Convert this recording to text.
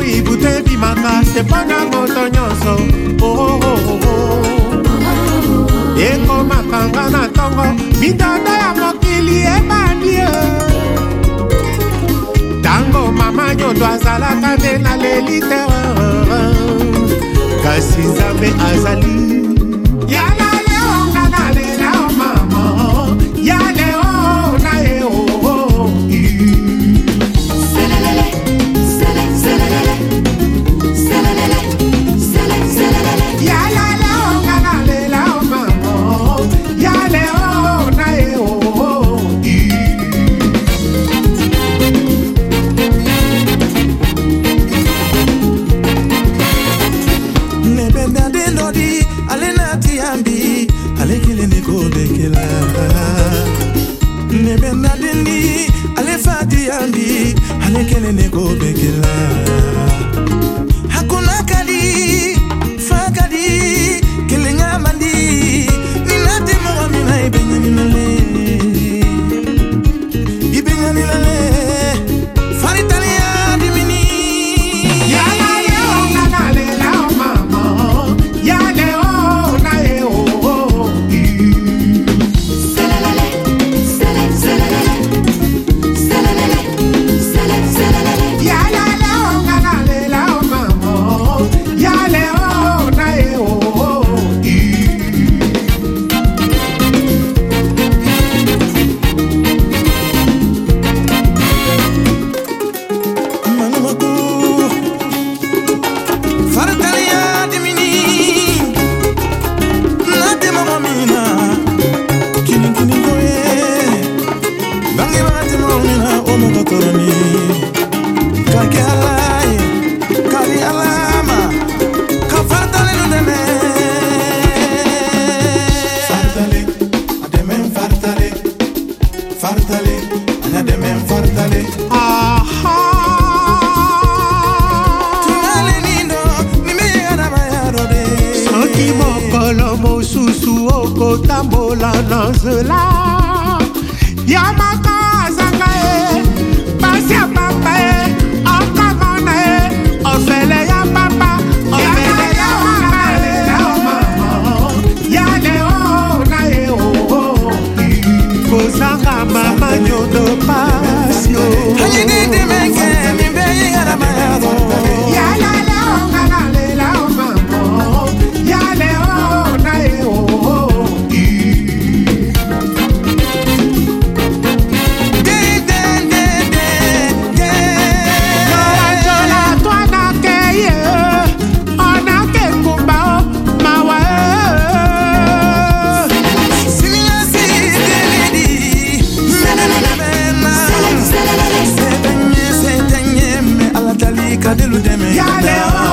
oyo ibute ebimaka tepona moto nyonso oh, oh, oh, ekomaka nga na ntongo mindondo ya mokili ebandi ntango mama nyondo azalaka nde naleli te kasi nzambe azali Nandi, Alekele Nego Bekila. mokolo mosusu okotambola na nzela ya makama Ika dilu deme. Yeah,